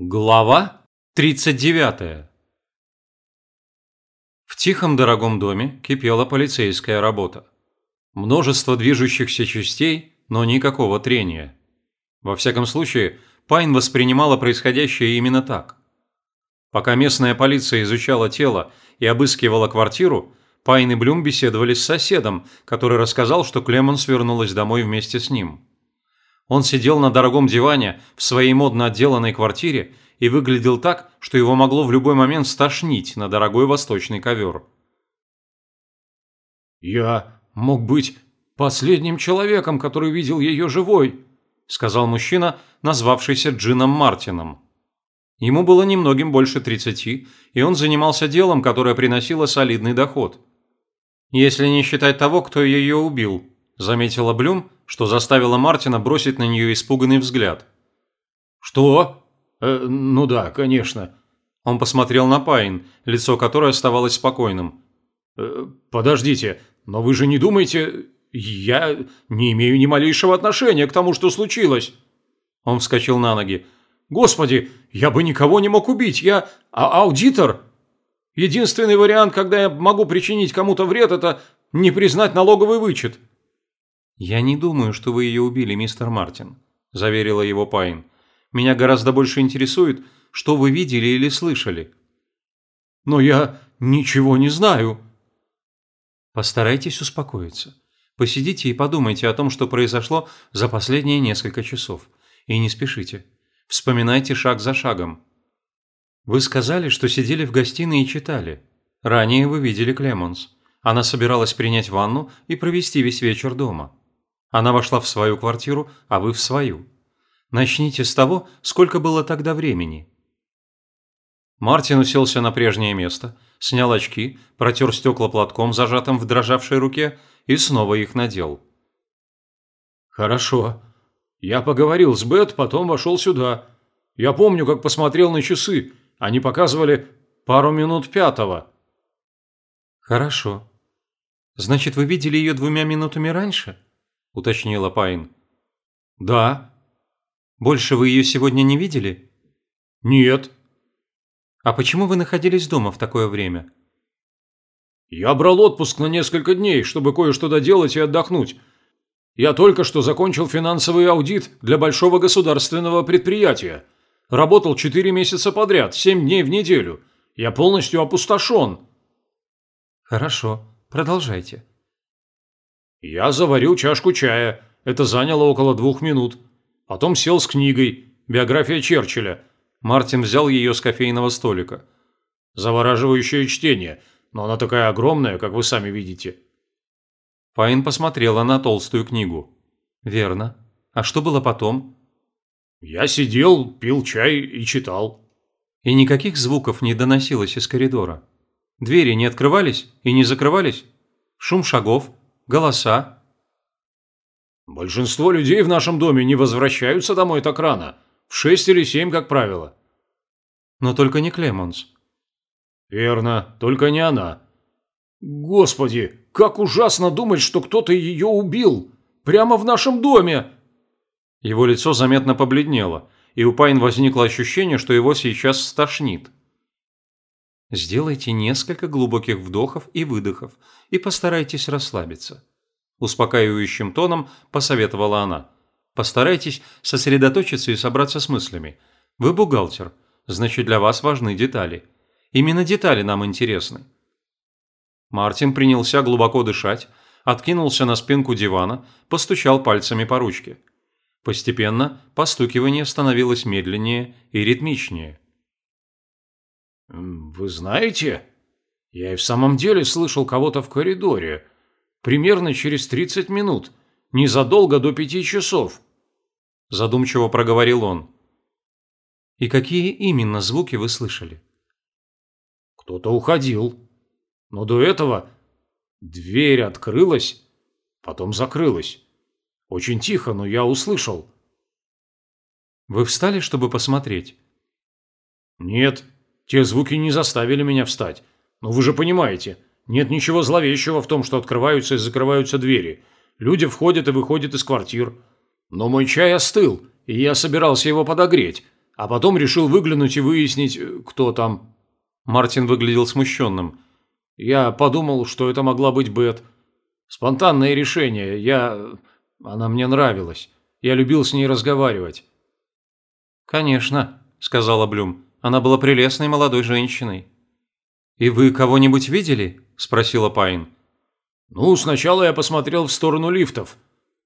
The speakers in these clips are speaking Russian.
Глава 39 В тихом дорогом доме кипела полицейская работа. Множество движущихся частей, но никакого трения. Во всяком случае, Пайн воспринимала происходящее именно так. Пока местная полиция изучала тело и обыскивала квартиру, Пайн и Блюм беседовали с соседом, который рассказал, что Клемонс вернулась домой вместе с ним. Он сидел на дорогом диване в своей модно отделанной квартире и выглядел так, что его могло в любой момент стошнить на дорогой восточный ковер. «Я мог быть последним человеком, который видел ее живой», сказал мужчина, назвавшийся Джином Мартином. Ему было немногим больше тридцати, и он занимался делом, которое приносило солидный доход. Если не считать того, кто ее убил, заметила Блюм, что заставило Мартина бросить на нее испуганный взгляд. «Что? Э, ну да, конечно». Он посмотрел на Пайн, лицо которой оставалось спокойным. Э, «Подождите, но вы же не думаете... Я не имею ни малейшего отношения к тому, что случилось». Он вскочил на ноги. «Господи, я бы никого не мог убить, я а аудитор. Единственный вариант, когда я могу причинить кому-то вред, это не признать налоговый вычет». «Я не думаю, что вы ее убили, мистер Мартин», – заверила его Пайн. «Меня гораздо больше интересует, что вы видели или слышали». «Но я ничего не знаю». «Постарайтесь успокоиться. Посидите и подумайте о том, что произошло за последние несколько часов. И не спешите. Вспоминайте шаг за шагом. Вы сказали, что сидели в гостиной и читали. Ранее вы видели Клемонс. Она собиралась принять ванну и провести весь вечер дома. Она вошла в свою квартиру, а вы в свою. Начните с того, сколько было тогда времени. Мартин уселся на прежнее место, снял очки, протер стекла платком, зажатым в дрожавшей руке, и снова их надел. «Хорошо. Я поговорил с Бет, потом вошел сюда. Я помню, как посмотрел на часы. Они показывали пару минут пятого». «Хорошо. Значит, вы видели ее двумя минутами раньше?» – уточнила Пайн. «Да». «Больше вы ее сегодня не видели?» «Нет». «А почему вы находились дома в такое время?» «Я брал отпуск на несколько дней, чтобы кое-что доделать и отдохнуть. Я только что закончил финансовый аудит для большого государственного предприятия. Работал четыре месяца подряд, семь дней в неделю. Я полностью опустошен». «Хорошо, продолжайте». Я заварил чашку чая. Это заняло около двух минут. Потом сел с книгой «Биография Черчилля». Мартин взял ее с кофейного столика. Завораживающее чтение, но она такая огромная, как вы сами видите. Файн посмотрела на толстую книгу. «Верно. А что было потом?» «Я сидел, пил чай и читал». «И никаких звуков не доносилось из коридора? Двери не открывались и не закрывались? Шум шагов?» Голоса?» «Большинство людей в нашем доме не возвращаются домой так рано. В шесть или семь, как правило». «Но только не Клемонс». «Верно, только не она». «Господи, как ужасно думать, что кто-то ее убил! Прямо в нашем доме!» Его лицо заметно побледнело, и у Пайн возникло ощущение, что его сейчас стошнит. Сделайте несколько глубоких вдохов и выдохов и постарайтесь расслабиться. Успокаивающим тоном посоветовала она. Постарайтесь сосредоточиться и собраться с мыслями. Вы бухгалтер, значит для вас важны детали. Именно детали нам интересны. Мартин принялся глубоко дышать, откинулся на спинку дивана, постучал пальцами по ручке. Постепенно постукивание становилось медленнее и ритмичнее. «Вы знаете, я и в самом деле слышал кого-то в коридоре. Примерно через 30 минут, незадолго до пяти часов», – задумчиво проговорил он. «И какие именно звуки вы слышали?» «Кто-то уходил. Но до этого дверь открылась, потом закрылась. Очень тихо, но я услышал». «Вы встали, чтобы посмотреть?» «Нет, те звуки не заставили меня встать. Но вы же понимаете, нет ничего зловещего в том, что открываются и закрываются двери. Люди входят и выходят из квартир. Но мой чай остыл, и я собирался его подогреть. а потом решил выглянуть и выяснить, кто там. Мартин выглядел смущенным. Я подумал, что это могла быть Бет. Спонтанное решение. Я... Она мне нравилась. Я любил с ней разговаривать. «Конечно», – сказала Блюм. «Она была прелестной молодой женщиной». «И вы кого-нибудь видели?» – спросила Пайн. «Ну, сначала я посмотрел в сторону лифтов.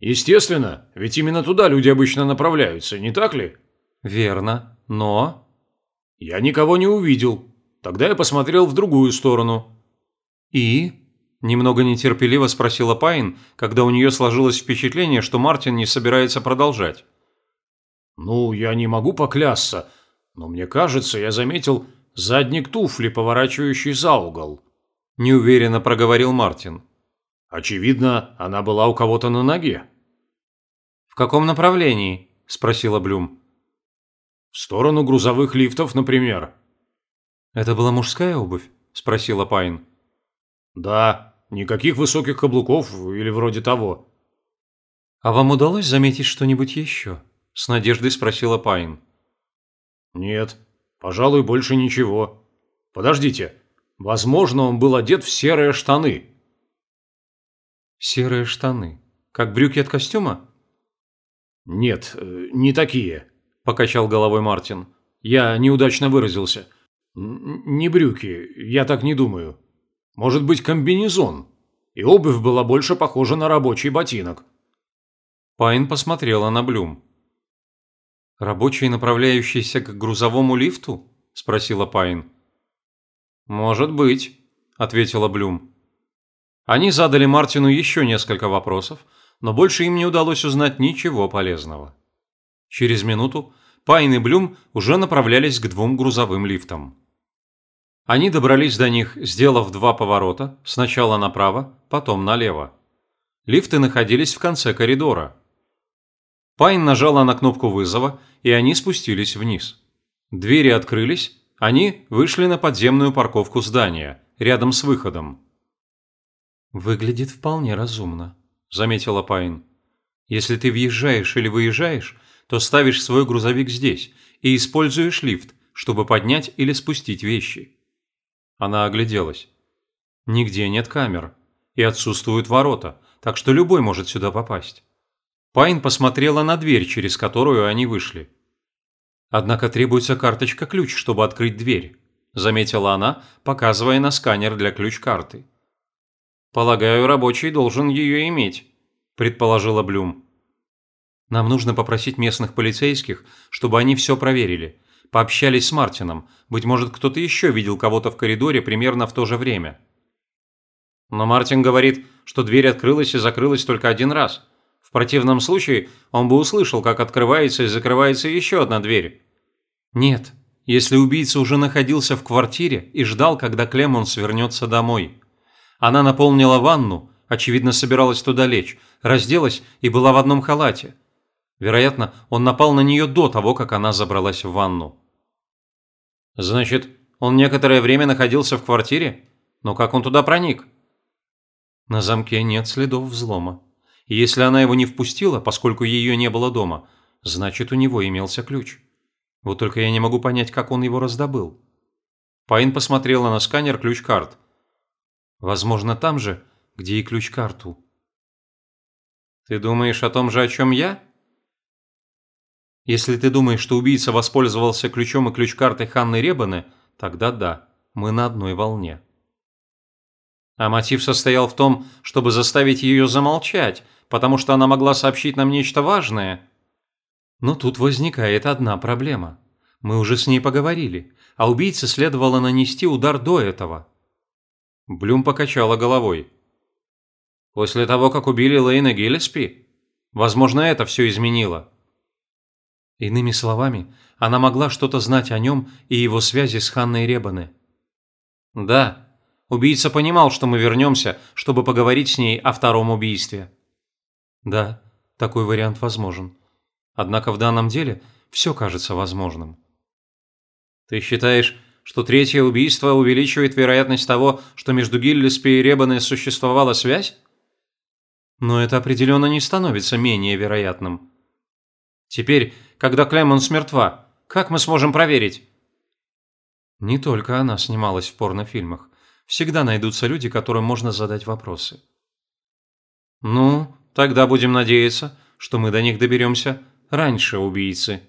Естественно, ведь именно туда люди обычно направляются, не так ли?» «Верно. Но...» «Я никого не увидел. Тогда я посмотрел в другую сторону». «И?» – немного нетерпеливо спросила Пайн, когда у нее сложилось впечатление, что Мартин не собирается продолжать. «Ну, я не могу поклясться, но мне кажется, я заметил задник туфли, поворачивающий за угол», – неуверенно проговорил Мартин. «Очевидно, она была у кого-то на ноге». «В каком направлении?» – спросила Блюм. «В сторону грузовых лифтов, например». «Это была мужская обувь?» – спросила Пайн. «Да, никаких высоких каблуков или вроде того». «А вам удалось заметить что-нибудь еще?» – с надеждой спросила Пайн. «Нет, пожалуй, больше ничего. Подождите, возможно, он был одет в серые штаны». «Серые штаны? Как брюки от костюма?» «Нет, э, не такие», – покачал головой Мартин. «Я неудачно выразился. Н не брюки, я так не думаю. Может быть, комбинезон. И обувь была больше похожа на рабочий ботинок». Пайн посмотрела на Блюм. «Рабочий, направляющийся к грузовому лифту?» – спросила Пайн. «Может быть», – ответила Блюм. Они задали Мартину еще несколько вопросов, но больше им не удалось узнать ничего полезного. Через минуту Пайн и Блюм уже направлялись к двум грузовым лифтам. Они добрались до них, сделав два поворота, сначала направо, потом налево. Лифты находились в конце коридора. Пайн нажала на кнопку вызова, и они спустились вниз. Двери открылись, они вышли на подземную парковку здания, рядом с выходом. «Выглядит вполне разумно», – заметила Пайн. «Если ты въезжаешь или выезжаешь, то ставишь свой грузовик здесь и используешь лифт, чтобы поднять или спустить вещи». Она огляделась. Нигде нет камер. И отсутствуют ворота, так что любой может сюда попасть. Пайн посмотрела на дверь, через которую они вышли. «Однако требуется карточка-ключ, чтобы открыть дверь», заметила она, показывая на сканер для ключ-карты. «Полагаю, рабочий должен ее иметь», предположила Блюм. «Нам нужно попросить местных полицейских, чтобы они все проверили. Пообщались с Мартином. Быть может, кто-то еще видел кого-то в коридоре примерно в то же время». Но Мартин говорит, что дверь открылась и закрылась только один раз. Противном случае он бы услышал, как открывается и закрывается еще одна дверь. Нет, если убийца уже находился в квартире и ждал, когда Клемонс вернется домой. Она наполнила ванну, очевидно, собиралась туда лечь, разделась и была в одном халате. Вероятно, он напал на нее до того, как она забралась в ванну. Значит, он некоторое время находился в квартире? Но как он туда проник? На замке нет следов взлома. Если она его не впустила, поскольку ее не было дома, значит, у него имелся ключ. Вот только я не могу понять, как он его раздобыл. Пайн посмотрела на сканер ключ-карт. Возможно, там же, где и ключ-карту. Ты думаешь о том же, о чем я? Если ты думаешь, что убийца воспользовался ключом и ключ-картой Ханны Ребаны, тогда да, мы на одной волне. А мотив состоял в том, чтобы заставить ее замолчать, потому что она могла сообщить нам нечто важное. Но тут возникает одна проблема. Мы уже с ней поговорили, а убийце следовало нанести удар до этого. Блюм покачала головой. После того, как убили Лейна Гиллеспи? Возможно, это все изменило. Иными словами, она могла что-то знать о нем и его связи с Ханной Ребаны. Да, убийца понимал, что мы вернемся, чтобы поговорить с ней о втором убийстве. Да, такой вариант возможен. Однако в данном деле все кажется возможным. Ты считаешь, что третье убийство увеличивает вероятность того, что между Гиллеспи и Ребаной существовала связь? Но это определенно не становится менее вероятным. Теперь, когда Клемонс мертва, Как мы сможем проверить?» Не только она снималась в порнофильмах. Всегда найдутся люди, которым можно задать вопросы. «Ну, тогда будем надеяться, что мы до них доберемся раньше убийцы».